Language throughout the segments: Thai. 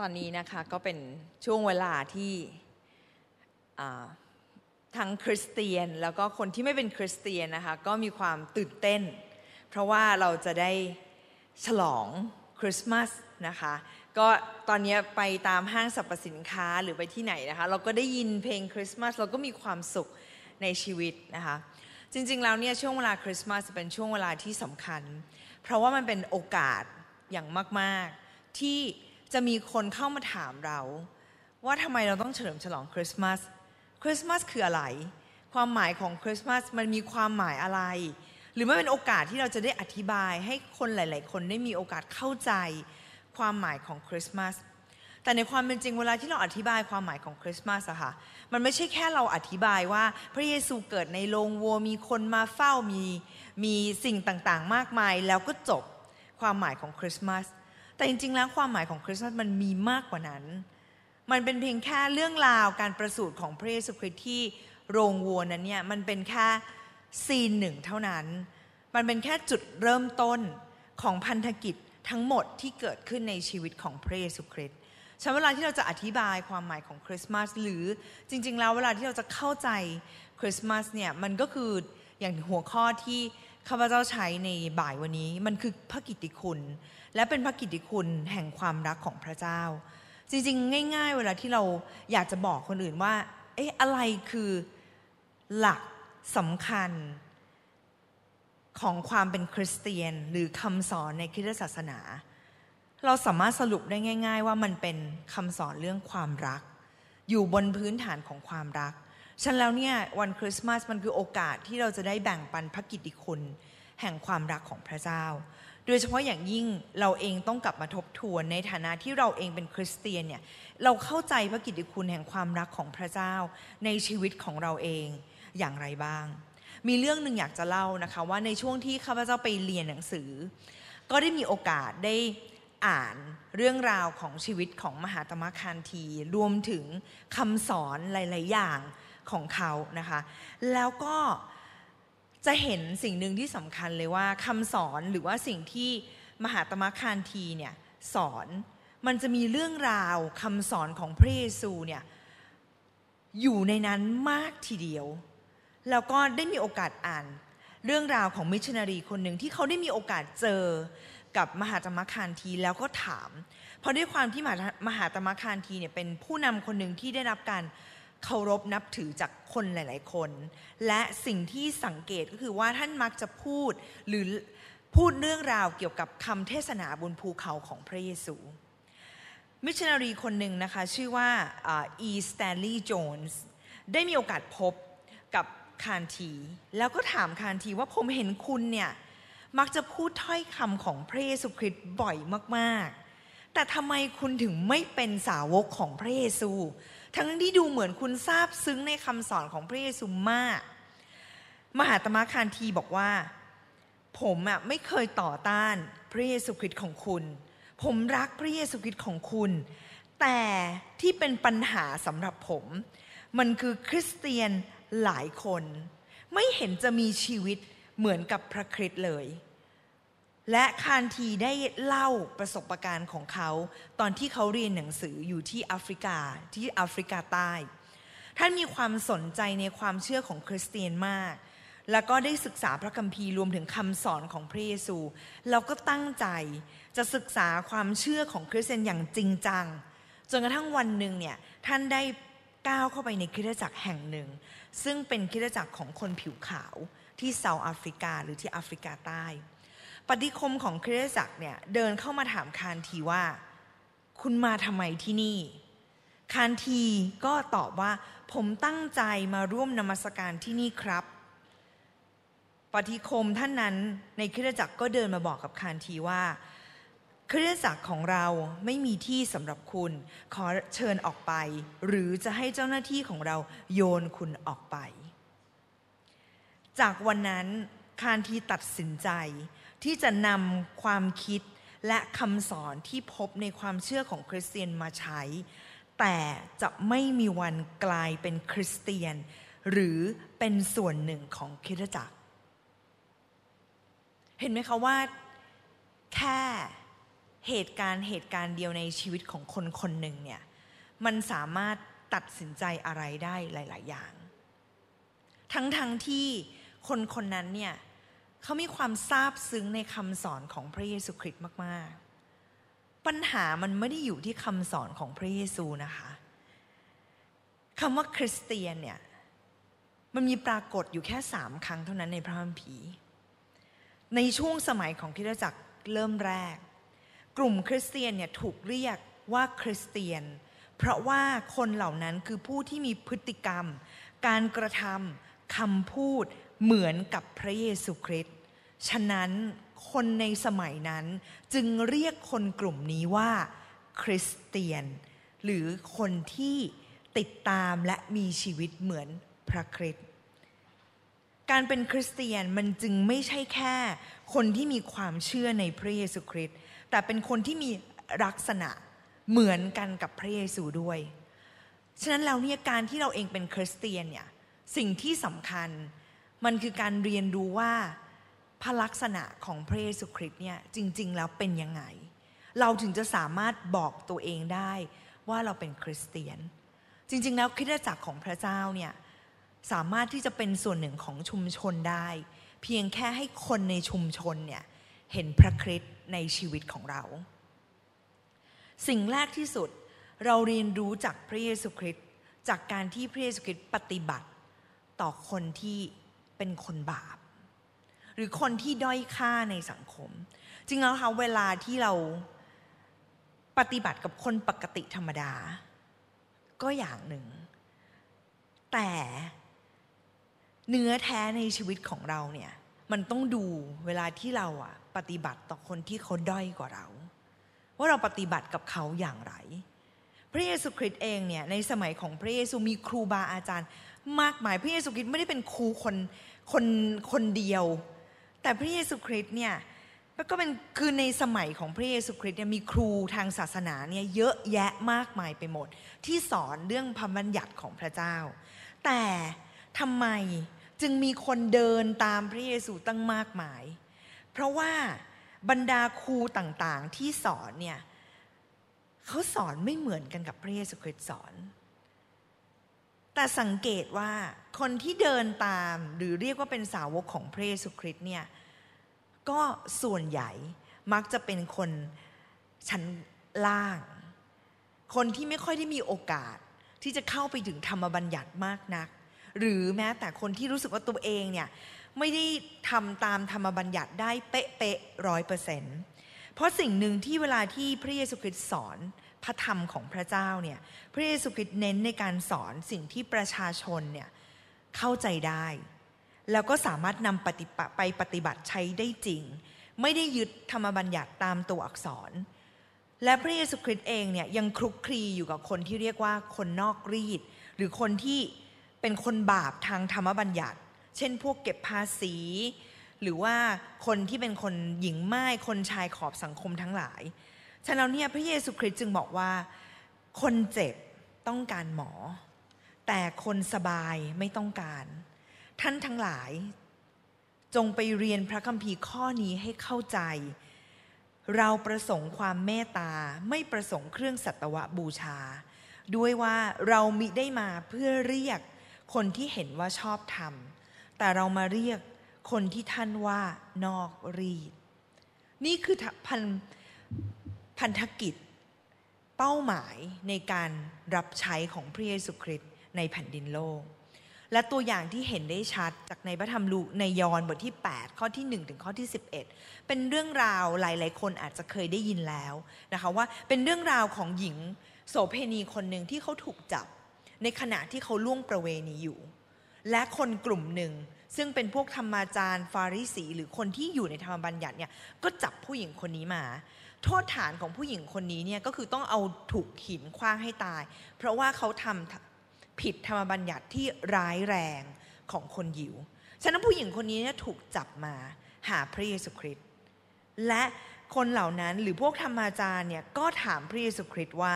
ตอนนี้นะคะก็เป็นช่วงเวลาที่ทั้งคริสเตียนแล้วก็คนที่ไม่เป็นคริสเตียนนะคะก็มีความตื่นเต้น เพราะว่าเราจะได้ฉลองคริสต์มาสนะคะก็ตอนนี้ไปตามห้างสรรพสินค้าหรือไปที่ไหนนะคะ เราก็ได้ยินเพลงคริสต์มาสเราก็มีความสุขในชีวิตนะคะจริงๆแล้วเนี่ยช่วงเวลาคริสต์มาสเป็นช่วงเวลาที่สำคัญ เพราะว่ามันเป็นโอกาสอย่างมากๆที่ จะมีคนเข้ามาถามเรา ว่าทำไมเราต้องเฉลิมฉลองคริสต์มาสคริสต์มาสคืออะไร ความหมายของคริสต์มาสมันมีความหมายอะไร หรือไม่เป็นโอกาสที่เราจะได้อธิบายให้คนหลาย ๆ คนได้มีโอกาสเข้าใจความหมายของคริสต์มาสแต่ในความเป็นจริงเวลาที่เราอธิบายความหมายของคริสต์มาสอะค่ะ มันไม่ใช่แค่เราอธิบายว่าพระเยซูเกิดในโรงวัวมีคนมาเฝ้ามีมีสิ่งต่างๆ มากมาย แล้วก็จบความหมายของคริสต์มาส แต่จริงๆแล้วความหมายของคริสต์มาสมันมีมากกว่านั้น มันเป็นเพียงแค่เรื่องราวการประสูติของพระเยซูคริสต์ที่โรงวัวนั้นเนี่ยมันเป็นแค่ซีนหนึ่งเท่านั้น มันเป็นแค่จุดเริ่มต้นของพันธกิจทั้งหมดที่เกิดขึ้นในชีวิตของพระเยซูคริสต์ฉันเวลาที่เราจะอธิบายความหมายของคริสต์มาสหรือจริง ๆ แล้วเวลาที่เราจะเข้าใจคริสต์มาสเนี่ยมันก็คืออย่างหัวข้อที่ข้าพเจ้าใช้ในบ่ายวันนี้ มันคือพระกิตติคุณ และเป็นพระกิตติคุณแห่งความรักของพระเจ้า จริงๆ ง่าย ๆ เวลาที่เราอยากจะบอกคนอื่นว่า เอ๊ะอะไรคือหลักสำคัญของความเป็นคริสเตียนหรือคำสอนในคริสตศาสนา เราสามารถสรุปได้ง่าย ๆ ว่ามันเป็นคำสอนเรื่องความรัก อยู่บนพื้นฐานของความรักฉันแล้วเนี่ยวันคริสต์มาสมันคือโอกาสที่เราจะได้แบ่งปันพระกิตติคุณแห่งความรักของพระเจ้า โดยเฉพาะอย่างยิ่งเราเองต้องกลับมาทบทวนในฐานะที่เราเองเป็นคริสเตียนเนี่ยเราเข้าใจพระกิตติคุณแห่งความรักของพระเจ้าในชีวิตของเราเองอย่างไรบ้าง มีเรื่องหนึ่งอยากจะเล่านะคะว่าในช่วงที่ข้าพเจ้าไปเรียนหนังสือ ก็ได้มีโอกาสได้อ่านเรื่องราวของชีวิตของมหาตมะคานทีรวมถึงคำสอนหลาย ๆ อย่างของเขานะคะ แล้วก็ จะเห็นสิ่งหนึ่งที่สำคัญเลยว่าคำสอนหรือว่าสิ่งที่มหาตมะคานทีเนี่ยสอนมันจะมีเรื่องราวคำสอนของพระเยซูเนี่ยอยู่ในนั้นมากทีเดียว แล้วก็ได้มีโอกาสอ่านเรื่องราวของมิชชันนารีคนหนึ่งที่เขาได้มีโอกาสเจอกับมหาตมะคานธีแล้วก็ถาม เพราะด้วยความที่มหามหาตมะคานธีเนี่ยเป็นผู้นำคนหนึ่งที่ได้รับการ เคารพนับถือจากคนหลาย ๆ คน และสิ่งที่สังเกตก็คือว่าท่านมักจะพูดหรือพูดเรื่องราวเกี่ยวกับคำเทศนาบนภูเขาของพระเยซู มิชชันนารีคนหนึ่งนะคะ ชื่อว่าอีสแตนลีย์โจนส์ได้มีโอกาสพบกับคานธี แล้วก็ถามคานทีว่าผมเห็นคุณเนี่ย มักจะพูดถ้อยคำของพระเยซูคริสต์บ่อยมาก ๆ แต่ทำไมคุณถึงไม่เป็นสาวกของพระเยซู ทั้งที่ดูเหมือนคุณทราบซึ้งในคำสอนของพระเยซูมาก มหาตมะคานทีบอกว่า ผมอะไม่เคยต่อต้านพระเยซูคริสต์ของคุณ ผมรักพระเยซูคริสต์ของคุณ แต่ที่เป็นปัญหาสำหรับผม มันคือคริสเตียนหลายคน ไม่เห็นจะมีชีวิตเหมือนกับพระคริสต์เลย และคานทีได้เล่าประสบการณ์ของเขา ตอนที่เขาเรียนหนังสืออยู่ที่แอฟริกาที่แอฟริกาใต้ ท่านมีความสนใจในความเชื่อของคริสเตียนมาก แล้วก็ได้ศึกษาพระคัมภีร์รวมถึงคำสอนของพระเยซูแล้วก็ตั้งใจจะศึกษาความเชื่อของคริสเตียนอย่างจริงจัง จนกระทั่งวันหนึ่งเนี่ยท่านได้ก้าวเข้าไปในคริสตจักรแห่งหนึ่ง ซึ่งเป็นคริสตจักรของคนผิวขาวที่เซาท์แอฟริกาหรือที่แอฟริกาใต้ ปฏิคมของคริสตจักรเนี่ยเดินเข้ามาถามคานทีว่า คุณมาทำไมที่นี่ คานทีก็ตอบว่า ผมตั้งใจมาร่วมนมัสการที่นี่ครับ ปฏิคมท่านนั้นในคริสตจักรก็เดินมาบอกกับคานทีว่า คริสตจักรของเราไม่มีที่สำหรับคุณ ขอเชิญออกไป หรือจะให้เจ้าหน้าที่ของเราโยนคุณออกไป จากวันนั้นคานทีตัดสินใจ ที่จะนำความคิดและคำสอนที่พบในความเชื่อของคริสเตียนมาใช้ แต่จะไม่มีวันกลายเป็นคริสเตียน หรือเป็นส่วนหนึ่งของคิดจักร เห็นไหมคะว่า แค่เหตุการณ์เหตุการณ์เดียวในชีวิตของคนคนหนึ่งเนี่ยมันสามารถตัดสินใจอะไรได้หลาย ๆ อย่าง ทั้งทั้งที่คนคนนั้นเนี่ย เขามีความซาบซึ้งในคำสอนของพระเยซูคริสต์มาก ๆ ปัญหามันไม่ได้อยู่ที่คำสอนของพระเยซูนะคะคำว่าคริสเตียนเนี่ยมันมีปรากฏอยู่แค่สามครั้งเท่านั้นในพระคัมภีร์ในช่วงสมัยของคริสตจักรเริ่มแรก กลุ่มคริสเตียนเนี่ยถูกเรียกว่าคริสเตียน เพราะว่าคนเหล่านั้นคือผู้ที่มีพฤติกรรม การกระทำคำพูดเหมือนกับพระเยซูคริสต์ ฉะนั้นคนในสมัยนั้นจึงเรียกคนกลุ่มนี้ว่า คริสเตียน หรือคนที่ติดตามและมีชีวิตเหมือนพระคริสต์การเป็นคริสเตียนมันจึงไม่ใช่แค่ คนที่มีความเชื่อในพระเยซูคริสต์แต่เป็นคนที่มีลักษณะเหมือนกันกับพระเยซูด้วย ฉะนั้นแล้วเนี่ยการที่เราเองเป็นคริสเตียนเนี่ยสิ่งที่สำคัญมันคือการเรียนรู้ว่า พระลักษณะของพระเยซูคริสต์เนี่ยจริง ๆ แล้วเป็นยังไง เราถึงจะสามารถบอกตัวเองได้ว่าเราเป็นคริสเตียน จริง ๆ แล้วคริสตจักรของพระเจ้าเนี่ยสามารถที่จะเป็นส่วนหนึ่งของชุมชนได้ เพียงแค่ให้คนในชุมชนเนี่ยเห็นพระคริสต์ในชีวิตของเรา สิ่งแรกที่สุดเราเรียนรู้จากพระเยซูคริสต์จากการที่พระเยซูคริสต์ปฏิบัติ ต่อคนที่เป็นคนบาป หรือคนที่ด้อยค่าในสังคม จริงแล้วค่ะเวลาที่เราปฏิบัติกับคนปกติธรรมดา ก็อย่างหนึ่ง แต่เนื้อแท้ในชีวิตของเราเนี่ยมันต้องดูเวลาที่เราอะปฏิบัติต่อคนที่เขาด้อยกว่าเรา ว่าเราปฏิบัติกับเขาอย่างไร พระเยซูคริสต์เองเนี่ยในสมัยของพระเยซูมีครูบาอาจารย์ มากมายพระเยซูคริสต์ไม่ได้เป็นครูคนคนคนเดียว แต่พระเยซูคริสต์เนี่ยก็เป็นคือในสมัยของพระเยซูคริสต์เนี่ยมีครูทางศาสนาเนี่ยเยอะแยะมากมายไปหมด ที่สอนเรื่องพระบัญญัติของพระเจ้า แต่ทำไมจึงมีคนเดินตามพระเยซูตั้งมากมาย เพราะว่าบรรดาครูต่างๆที่สอนเนี่ยเขาสอนไม่เหมือนกันกับพระเยซูคริสต์สอน แต่สังเกตว่าคนที่เดินตามหรือเรียกว่าเป็นสาวกของพระเยซูคริสต์เนี่ยก็ส่วนใหญ่มักจะเป็นคนชั้นล่าง คนที่ไม่ค่อยได้มีโอกาสที่จะเข้าไปถึงธรรมบัญญัติมากนัก หรือแม้แต่คนที่รู้สึกว่าตัวเองเนี่ยไม่ได้ทำตามธรรมบัญญัติได้เป๊ะๆร้อยเปอร์เซ็นต์เพราะสิ่งหนึ่งที่เวลาที่พระเยซูคริสต์สอน พระธรรมของพระเจ้าเนี่ยพระเยซูคริสต์เน้นในการสอนสิ่งที่ประชาชนเนี่ยเข้าใจได้ แล้วก็สามารถนำปฏิปไปปฏิบัติใช้ได้จริง ไม่ได้ยึดธรรมบัญญัติตามตัวอักษร และพระเยซูคริสต์เองเนี่ยยังคลุกคลีอยู่กับคนที่เรียกว่าคนนอกรีด หรือคนที่เป็นคนบาปทางธรรมบัญญัติ เช่น พวกเก็บภาษีหรือว่าคนที่เป็นคนหญิงไม้คนชายขอบสังคมทั้งหลาย ฉะนั้นเนี่ยพระเยซูคริสต์จึงบอกว่า คนเจ็บต้องการหมอ แต่คนสบายไม่ต้องการ ท่านทั้งหลาย จงไปเรียนพระคัมภีร์ข้อนี้ให้เข้าใจ เราประสงค์ความเมตตาไม่ประสงค์เครื่องสัตวบูชา ด้วยว่าเรามิได้มาเพื่อเรียกคนที่เห็นว่าชอบธรรมแต่เรามาเรียกคนที่ท่านว่านอกรีด นี่คือพัน พันธกิจ เป้าหมายในการรับใช้ของพระเยซูคริสต์ในแผ่นดินโลก และตัวอย่างที่เห็นได้ชัดจากในพระธรรมลูกในยอห์นบทที่ 8 ข้อที่ 1 ถึงข้อที่ 11 เป็นเรื่องราวหลาย ๆ คนอาจจะเคยได้ยินแล้วนะคะว่าเป็นเรื่องราวของหญิงโสเพณีคนหนึ่งที่เขาถูกจับ ในขณะที่เขาล่วงประเวณีอยู่ และคนกลุ่มหนึ่งซึ่งเป็นพวกธรรมาจารย์ฟาริสี หรือคนที่อยู่ในธรรมบัญญัติเนี่ยก็จับผู้หญิงคนนี้มา โทษฐานของผู้หญิงคนนี้เนี่ยก็คือต้องเอาถูกหินคว้างให้ตาย เพราะว่าเขาทำผิดธรรมบัญญัติที่ร้ายแรงของคนยิว ฉะนั้นผู้หญิงคนนี้เนี่ยถูกจับมาหาพระเยซูคริสต์และคนเหล่านั้นหรือพวกธรรมาจารย์เนี่ยก็ถามพระเยซูคริสต์ว่า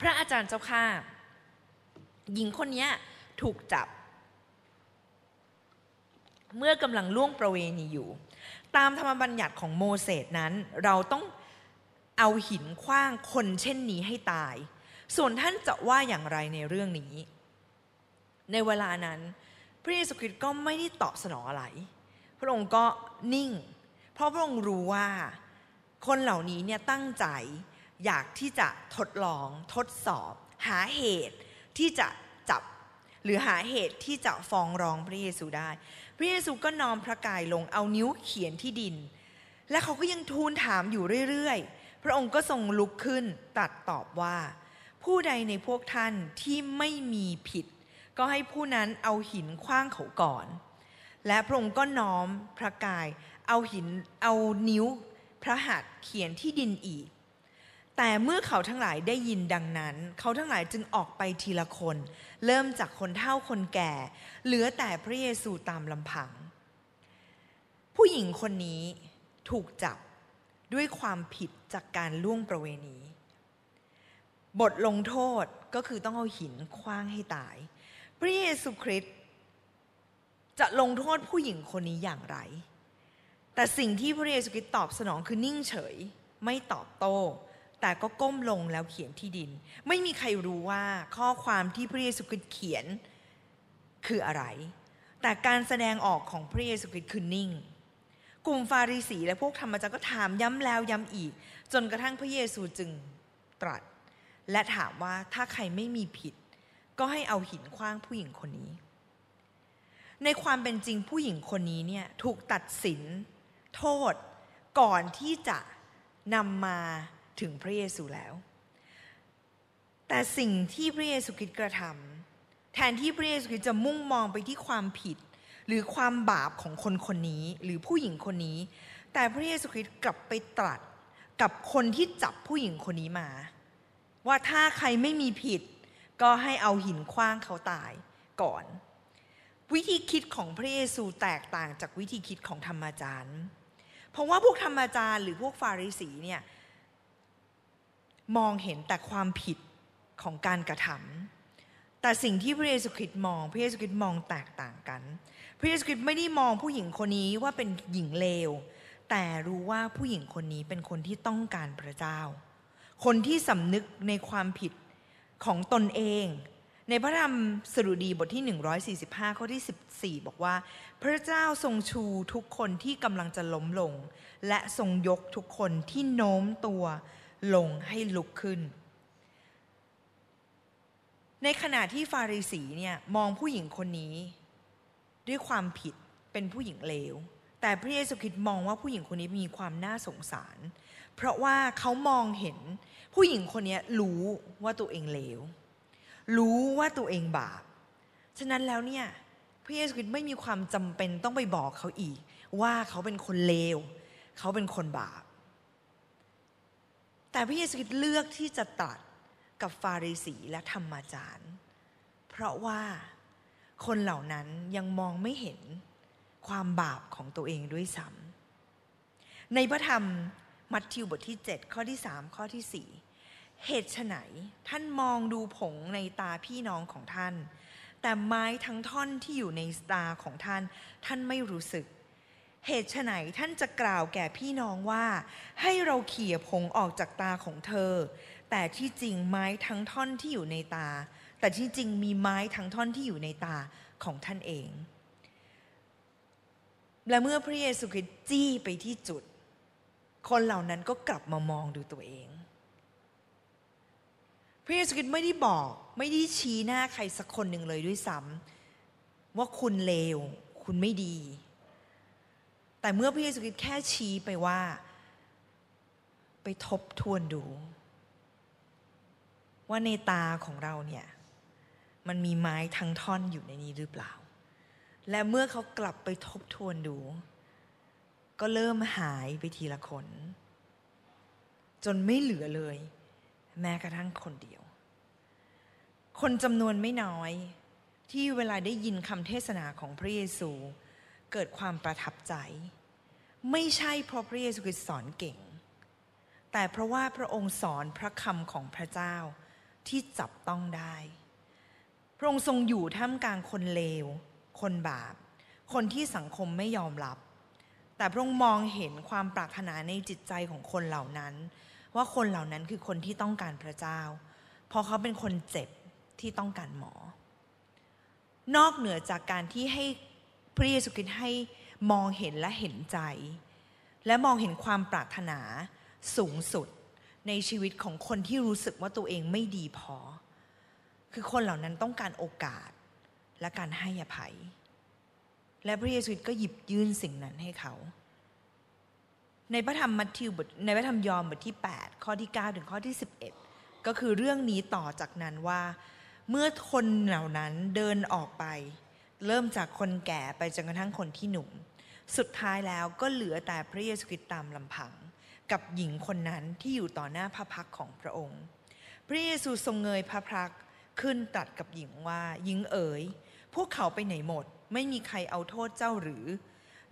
พระอาจารย์เจ้าข้าหญิงคนนี้ถูกจับ เมื่อกำลังล่วงประเวณีอยู่ ตามธรรมบัญญัติของโมเสสนั้น เราต้องเอาหินคว้างคนเช่นนี้ให้ตาย ส่วนท่านจะว่าอย่างไรในเรื่องนี้ ในเวลานั้น พระเยซูคริสต์ก็ไม่ได้ตอบสนองอะไร พระองค์ก็นิ่ง เพราะพระองค์รู้ว่าคนเหล่านี้เนี่ยตั้งใจอยากที่จะทดลองทดสอบ หาเหตุที่จะจับ หรือหาเหตุที่จะฟ้องร้องพระเยซูได้ ระเยซูก็นอมพระกายลงเอานิ้วเขียนที่ดิน และเขาก็ยังทูลถามอยู่เรื่อยๆ พระองค์ก็ทรงลุกขึ้นตัดตอบว่า ผู้ใดในพวกท่านที่ไม่มีผิด ก็ให้ผู้นั้นเอาหินคว้างเขาก่อน และพระองค์ก็น้อมพระกาย เอาหินเอานิ้วพระหัตถ์เขียนที่ดินอีก แต่เมื่อเขาทั้งหลายได้ยินดังนั้น เขาทั้งหลายจึงออกไปทีละคน เริ่มจากคนเฒ่าคนแก่ เหลือแต่พระเยซูตามลำพัง ผู้หญิงคนนี้ถูกจับด้วยความผิดจากการล่วงประเวณี บทลงโทษก็คือต้องเอาหินคว้างให้ตาย พระเยซูคริสต์จะลงโทษผู้หญิงคนนี้อย่างไร แต่สิ่งที่พระเยซูคริสต์ตอบสนองคือนิ่งเฉย ไม่ตอบโต้ แต่ก็ก้มลงแล้วเขียนที่ดิน ไม่มีใครรู้ว่าข้อความที่พระเยซูคริสต์เขียนคืออะไร แต่การแสดงออกของพระเยซูคริสต์คือนิ่ง กลุ่มฟาริสีและพวกธรรมจารก็ถามย้ำแล้วย้ำอีก จนกระทั่งพระเยซูจึงตรัส และถามว่าถ้าใครไม่มีผิด ก็ให้เอาหินคว้างผู้หญิงคนนี้ ในความเป็นจริงผู้หญิงคนนี้เนี่ยถูกตัดสิน โทษก่อนที่จะนำมา ถึงพระเยซูแล้ว แต่สิ่งที่พระเยซูคริสต์กระทำแทนที่พระเยซูคริสต์จะมุ่งมองไปที่ความผิด หรือความบาปของคนคนนี้หรือผู้หญิงคนนี้ แต่พระเยซูคริสต์กลับไปตรัสกับคนที่จับผู้หญิงคนนี้มา ว่าถ้าใครไม่มีผิด ก็ให้เอาหินคว้างเขาตายก่อน วิธีคิดของพระเยซูแตกต่างจากวิธีคิดของธรรมจารย์ เพราะว่าพวกธรรมจารย์หรือพวกฟาริสีเนี่ย มองเห็นแต่ความผิดของการกระทำแต่สิ่งที่พระเยซูคริสต์มอง พระเยซูคริสต์มองแตกต่างกัน พระเยซูคริสต์ไม่ได้มองผู้หญิงคนนี้ว่าเป็นหญิงเลว แต่รู้ว่าผู้หญิงคนนี้เป็นคนที่ต้องการพระเจ้า คนที่สำนึกในความผิดของตนเอง ในพระธรรมสรุดีบทที่ 145 ข้อที่ 14 บอกว่า พระเจ้าทรงชูทุกคนที่กำลังจะล้มลง และทรงยกทุกคนที่โน้มตัว ลงให้ลุกขึ้น ในขณะที่ฟาริสีเนี่ยมองผู้หญิงคนนี้ ด้วยความผิดเป็นผู้หญิงเลว แต่พระเยซูคริสต์มองว่าผู้หญิงคนนี้มีความน่าสงสาร เพราะว่าเขามองเห็นผู้หญิงคนนี้รู้ว่าตัวเองเลว รู้ว่าตัวเองบาป ฉะนั้นแล้วเนี่ยพระเยซูคริสต์ไม่มีความจำเป็นต้องไปบอกเขาอีก ว่าเขาเป็นคนเลว เขาเป็นคนบาป แต่พระเยซูคริสต์เลือกที่จะตรัสกับฟาริสีและธรรมาจารย์ เพราะว่าคนเหล่านั้นยังมองไม่เห็นความบาปของตัวเองด้วยซ้ำในพระธรรมมัทธิวบทที่ 7 ข้อที่ 3 ข้อที่ 4 เหตุไฉนท่านมองดูผงในตาพี่น้องของท่าน แต่ไม้ทั้งท่อนที่อยู่ในตาของท่าน ท่านไม่รู้สึก เหตุไฉนท่านจะกล่าวแก่พี่น้องว่า ให้เราเขี่ยผงออกจากตาของเธอ แต่ที่จริงไม้ทั้งท่อนที่อยู่ในตา แต่ที่จริงมีไม้ทั้งท่อนที่อยู่ในตาของท่านเอง และเมื่อพระเยซูคริสต์จี้ไปที่จุด คนเหล่านั้นก็กลับมามองดูตัวเอง พระเยซูคริสต์ไม่ได้บอกไม่ได้ชี้หน้าใครสักคนหนึ่งเลยด้วยซ้ำว่าคุณเลว คุณไม่ดี แต่เมื่อพระเยซูคริสต์แค่ชี้ไปว่า ไปทบทวนดู ว่าในตาของเราเนี่ย มันมีไม้ทั้งท่อนอยู่ในนี้หรือเปล่า และเมื่อเขากลับไปทบทวนดู ก็เริ่มหายไปทีละคน จนไม่เหลือเลย แม้กระทั่งคนเดียว คนจำนวนไม่น้อยที่เวลาได้ยินคำเทศนาของพระเยซู เกิดความประทับใจ ไม่ใช่เพราะพระเยซูคริสต์สอนเก่ง แต่เพราะว่าพระองค์สอนพระคำของพระเจ้าที่จับต้องได้ พระองค์ทรงอยู่ท่ามกลางคนเลว คนบาป คนที่สังคมไม่ยอมรับ แต่พระองค์มองเห็นความปรารถนาในจิตใจของคนเหล่านั้น ว่าคนเหล่านั้นคือคนที่ต้องการพระเจ้า เพราะเขาเป็นคนเจ็บที่ต้องการหมอ นอกเหนือจากการที่ให้ พระเยซูคริสต์ให้มองเห็นและเห็นใจ และมองเห็นความปรารถนาสูงสุดในชีวิตของคนที่รู้สึกว่าตัวเองไม่ดีพอ คือคนเหล่านั้นต้องการโอกาสและการให้อภัย และพระเยซูก็หยิบยื่นสิ่งนั้นให้เขา ในพระธรรมมัทธิวบทในพระธรรมยอห์นบทที่ 8 ข้อที่ 9 ถึงข้อที่ 11 ก็คือเรื่องนี้ต่อจากนั้นว่า เมื่อคนเหล่านั้นเดินออกไป เริ่มจากคนแก่ไปจนกระทั่งคนที่หนุ่ม สุดท้ายแล้วก็เหลือแต่พระเยซูคริสต์ตามลำพัง กับหญิงคนนั้นที่อยู่ต่อหน้าพระพักของพระองค์ พระเยซูทรงเงยพระพักขึ้นตรัสกับหญิงว่าหญิงเอ๋ย พวกเขาไปไหนหมด ไม่มีใครเอาโทษเจ้าหรือ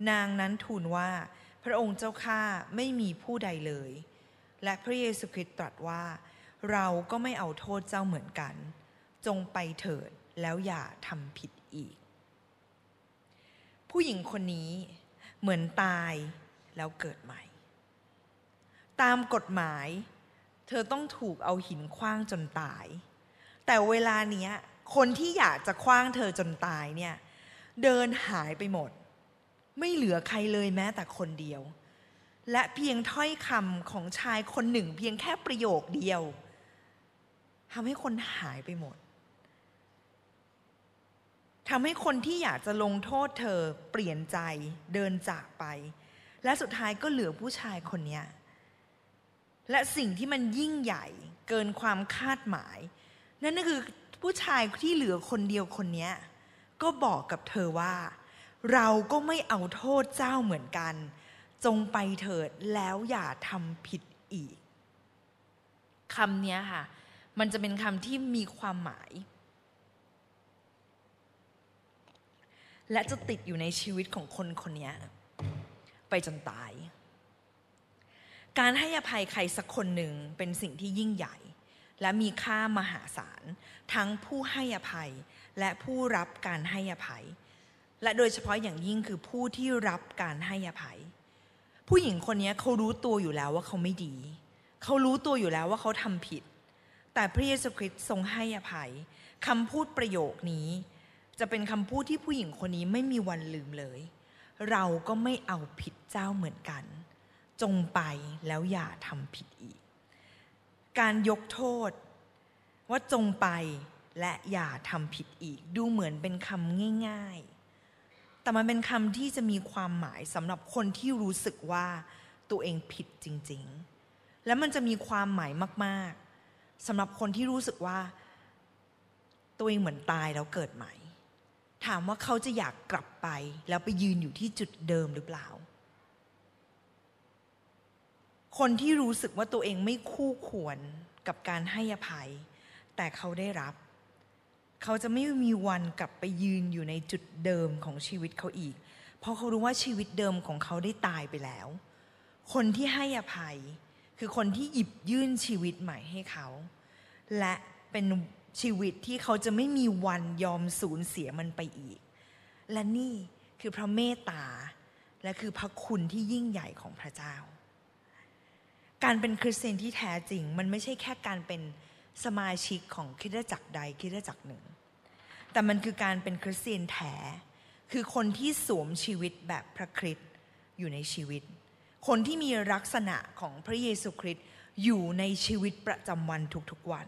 นางนั้นทูลว่า พระองค์เจ้าข้าไม่มีผู้ใดเลย และพระเยซูคริสต์ตรัสว่า เราก็ไม่เอาโทษเจ้าเหมือนกัน จงไปเถิดแล้วอย่าทำผิดอีก ผู้หญิงคนนี้เหมือนตายแล้วเกิดใหม่ ตามกฎหมาย เธอต้องถูกเอาหินคว้างจนตาย แต่เวลาเนี้ยคนที่อยากจะคว้างเธอจนตายเนี่ยเดินหายไปหมด ไม่เหลือใครเลยแม้แต่คนเดียว และเพียงถ้อยคำของชายคนหนึ่ง เพียงแค่ประโยคเดียวทำให้คนหายไปหมด ทำให้คนที่อยากจะลงโทษเธอเปลี่ยนใจเดินจากไป และสุดท้ายก็เหลือผู้ชายคนนี้และสิ่งที่มันยิ่งใหญ่เกินความคาดหมาย นั่นก็คือผู้ชายที่เหลือคนเดียวคนนี้ก็บอกกับเธอว่า เราก็ไม่เอาโทษเจ้าเหมือนกัน จงไปเถิดแล้วอย่าทำผิดอีกคำนี้ค่ะ มันจะเป็นคำที่มีความหมาย และจะติดอยู่ในชีวิตของคนคนนี้ไปจนตาย การให้อภัยใครสักคนหนึ่งเป็นสิ่งที่ยิ่งใหญ่ และมีค่ามหาศาล ทั้งผู้ให้อภัยและผู้รับการให้อภัย และโดยเฉพาะอย่างยิ่งคือผู้ที่รับการให้อภัย ผู้หญิงคนนี้เขารู้ตัวอยู่แล้วว่าเขาไม่ดี เขารู้ตัวอยู่แล้วว่าเขาทำผิด แต่พระเยซูคริสต์ทรงให้อภัยคำพูดประโยคนี้ จะเป็นคำพูดที่ผู้หญิงคนนี้ไม่มีวันลืมเลย เราก็ไม่เอาผิดเจ้าเหมือนกัน จงไปแล้วอย่าทำผิดอีก การยกโทษ ว่าจงไปและอย่าทำผิดอีก ดูเหมือนเป็นคำง่าย ๆ แต่มันเป็นคำที่จะมีความหมายสำหรับคนที่รู้สึกว่าตัวเองผิดจริง ๆ และมันจะมีความหมายมาก ๆสำหรับคนที่รู้สึกว่า ตัวเองเหมือนตายแล้วเกิดใหม่ ถามว่าเขาจะอยากกลับไป แล้วไปยืนอยู่ที่จุดเดิมหรือเปล่า คนที่รู้สึกว่าตัวเองไม่คู่ควรกับการให้อภัย แต่เขาได้รับ เขาจะไม่มีวันกลับไปยืนอยู่ในจุดเดิมของชีวิตเขาอีก เพราะเขารู้ว่าชีวิตเดิมของเขาได้ตายไปแล้ว คนที่ให้อภัย คือคนที่หยิบยื่นชีวิตใหม่ให้เขา และเป็น ชีวิตที่เขาจะไม่มีวันยอมสูญเสียมันไปอีก และนี่คือพระเมตตา และคือพระคุณที่ยิ่งใหญ่ของพระเจ้า การเป็นคริสเตียนที่แท้จริง มันไม่ใช่แค่การเป็นสมาชิกของคริสตจักรใดคริสตจักรหนึ่ง แต่มันคือการเป็นคริสเตียนแท้คือคนที่สวมชีวิตแบบพระคริสต์อยู่ในชีวิต คนที่มีลักษณะของพระเยซูคริสต์อยู่ในชีวิตประจำวันทุกๆวัน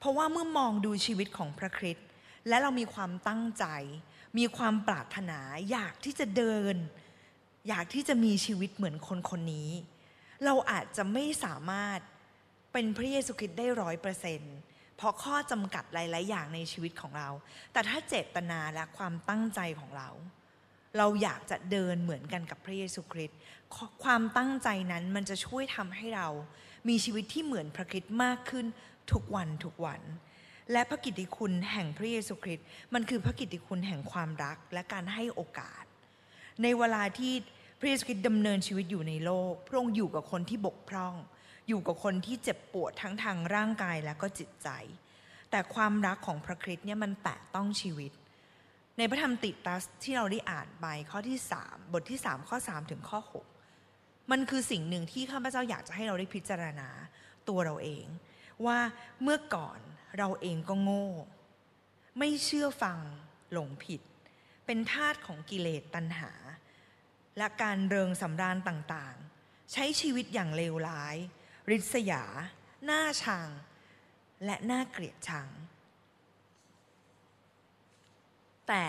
เพราะว่าเมื่อมองดูชีวิตของพระคริสต์และเรามีความตั้งใจ มีความปรารถนา อยากที่จะเดิน อยากที่จะมีชีวิตเหมือนคนคนนี้ เราอาจจะไม่สามารถเป็นพระเยซูคริสต์ได้ร้อยเปอร์เซ็นต์เพราะข้อจำกัดหลาย ๆ อย่างในชีวิตของเรา แต่ถ้าเจตนาและความตั้งใจของเรา เราอยากจะเดินเหมือนกันกับพระเยซูคริสต์ความตั้งใจนั้นมันจะช่วยทำให้เรามีชีวิตที่เหมือนพระคริสต์มากขึ้น ทุกวันทุกวัน และพระกิตติคุณแห่งพระเยซูคริสต์มันคือพระกิตติคุณแห่งความรักและการให้โอกาส ในเวลาที่พระเยซูคริสต์ดำเนินชีวิตอยู่ในโลก พระองค์อยู่กับคนที่บกพร่อง อยู่กับคนที่เจ็บปวดทั้งทางร่างกายและก็จิตใจ แต่ความรักของพระคริสต์เนี่ยมันแตะต้องชีวิต ในพระธรรมติตัสที่เราได้อ่านไปข้อที่สามบทที่สามข้อสามถึงข้อหกมันคือสิ่งหนึ่งที่ข้าพเจ้าอยากจะให้เราได้พิจารณาตัวเราเอง ว่าเมื่อก่อนเราเองก็โง่ ไม่เชื่อฟังหลงผิด เป็นทาสของกิเลสตัณหา และการเริงสำราญต่างๆ ใช้ชีวิตอย่างเลวร้าย ริษยา หน้าชัง และหน้าเกลียดชัง แต่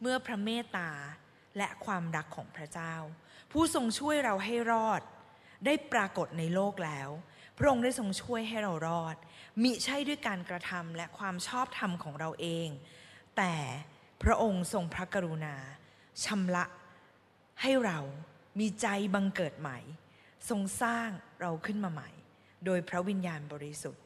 เมื่อพระเมตตาและความรักของพระเจ้า ผู้ทรงช่วยเราให้รอด ได้ปรากฏในโลกแล้ว ระองค์ได้ทรงช่วยให้เรารอด มิใช่ด้วยการกระทำและความชอบธรรมของเราเอง แต่พระองค์ทรงพระกรุณาชำระให้เรามีใจบังเกิดใหม่ ทรงสร้างเราขึ้นมาใหม่ โดยพระวิญญาณบริสุทธิ์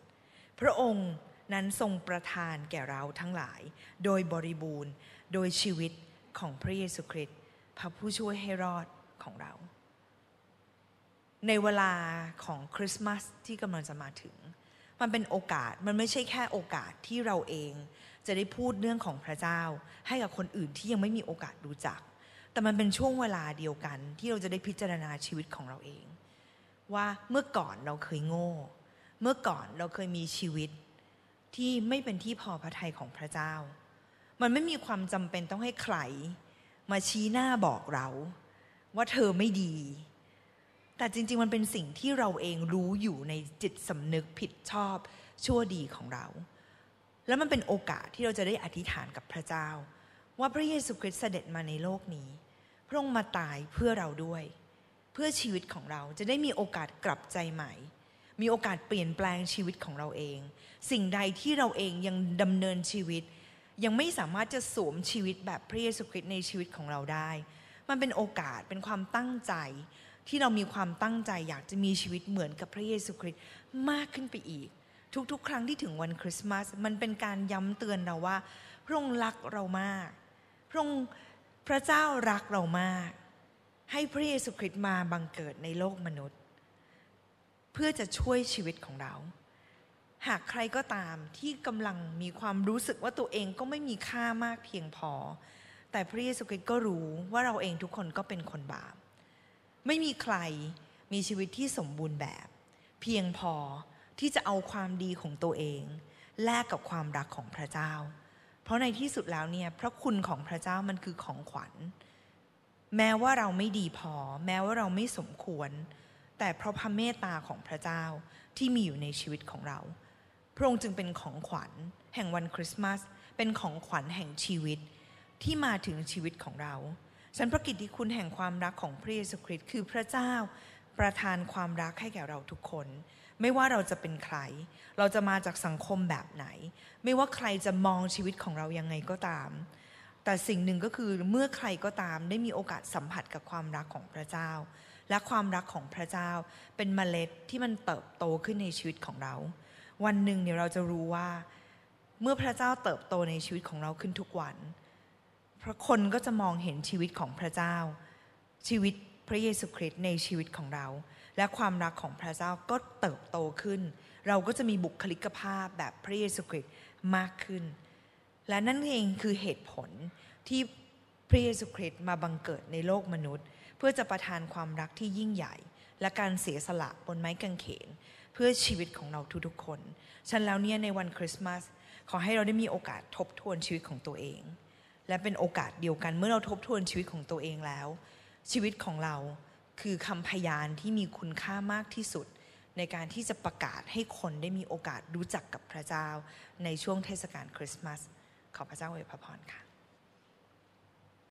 พระองค์นั้นทรงประทานแก่เราทั้งหลาย โดยบริบูรณ์ โดยชีวิตของพระเยซูคริสต์พระผู้ช่วยให้รอดของเรา ในเวลาของคริสต์มาสที่กำลังจะมาถึง มันเป็นโอกาสมันไม่ใช่แค่โอกาสที่เราเอง จะได้พูดเรื่องของพระเจ้า ให้กับคนอื่นที่ยังไม่มีโอกาสรู้จัก แต่มันเป็นช่วงเวลาเดียวกัน ที่เราจะได้พิจารณาชีวิตของเราเอง ว่าเมื่อก่อนเราเคยโง่ เมื่อก่อนเราเคยมีชีวิตที่ไม่เป็นที่พอพระทัยของพระเจ้า มันไม่มีความจำเป็นต้องให้ใคร มาชี้หน้าบอกเรา ว่าเธอไม่ดี แต่จริง ๆ มันเป็นสิ่งที่เราเองรู้อยู่ในจิตสำนึกผิดชอบชั่วดีของเรา แล้วมันเป็นโอกาสที่เราจะได้อธิษฐานกับพระเจ้า ว่าพระเยซูคริสต์เสด็จมาในโลกนี้ พระองค์มาตายเพื่อเราด้วย เพื่อชีวิตของเราจะได้มีโอกาสกลับใจใหม่ มีโอกาสเปลี่ยนแปลงชีวิตของเราเอง สิ่งใดที่เราเองยังดำเนินชีวิต ยังไม่สามารถจะสวมชีวิตแบบพระเยซูคริสต์ในชีวิตของเราได้ มันเป็นโอกาสเป็นความตั้งใจ ที่เรามีความตั้งใจอยากจะมีชีวิตเหมือนกับพระเยซูคริสต์มากขึ้นไปอีก ทุกๆ ครั้งที่ถึงวันคริสต์มาสมันเป็นการย้ำเตือนเราว่า พระองค์รักเรามาก พระองค์พระเจ้ารักเรามาก ให้พระเยซูคริสต์มาบังเกิดในโลกมนุษย์ เพื่อจะช่วยชีวิตของเรา หากใครก็ตามที่กำลังมีความรู้สึกว่าตัวเองก็ไม่มีค่ามากเพียงพอ แต่พระเยซูคริสต์ก็รู้ว่าเราเองทุกคนก็เป็นคนบาป ไม่มีใครมีชีวิตที่สมบูรณ์แบบ เพียงพอที่จะเอาความดีของตัวเอง แลกกับความรักของพระเจ้า เพราะในที่สุดแล้วเนี่ยพระคุณของพระเจ้ามันคือของขวัญ แม้ว่าเราไม่ดีพอ แม้ว่าเราไม่สมควร แต่เพราะพระเมตตาของพระเจ้าที่มีอยู่ในชีวิตของเรา พระองค์จึงเป็นของขวัญ แห่งวันคริสต์มาสเป็นของขวัญแห่งชีวิตที่มาถึงชีวิตของเรา ฉันพระกิตติคุณแห่งความรักของพระเยซูคริสต์คือพระเจ้าประทานความรักให้แก่เราทุกคน ไม่ว่าเราจะเป็นใคร เราจะมาจากสังคมแบบไหน ไม่ว่าใครจะมองชีวิตของเรายังไงก็ตาม แต่สิ่งหนึ่งก็คือเมื่อใครก็ตามได้มีโอกาสสัมผัสกับความรักของพระเจ้า และความรักของพระเจ้าเป็นเมล็ดที่มันเติบโตขึ้นในชีวิตของเรา วันหนึ่งเนี่ยเราจะรู้ว่า เมื่อพระเจ้าเติบโตในชีวิตของเราขึ้นทุกวัน พระคนก็จะมองเห็นชีวิตของพระเจ้า ชีวิตพระเยซูคริสต์ในชีวิตของเรา และความรักของพระเจ้าก็เติบโตขึ้น เราก็จะมีบุคลิกภาพแบบพระเยซูคริสต์มากขึ้น และนั่นเองคือเหตุผลที่พระเยซูคริสต์มาบังเกิดในโลกมนุษย์ เพื่อจะประทานความรักที่ยิ่งใหญ่ และการเสียสละบนไม้กางเขน เพื่อชีวิตของเราทุกๆคน ฉันแล้วเนี่ยในวันคริสต์มาสขอให้เราได้มีโอกาสทบทวนชีวิตของตัวเอง และเป็นโอกาสเดียวกันเมื่อเราทบทวนชีวิตของตัวเองแล้ว ชีวิตของเราคือคำพยานที่มีคุณค่ามากที่สุด ในการที่จะประกาศให้คนได้มีโอกาสรู้จักกับพระเจ้า ในช่วงเทศกาลคริสต์มาสขอพระเจ้าอวยพรค่ะ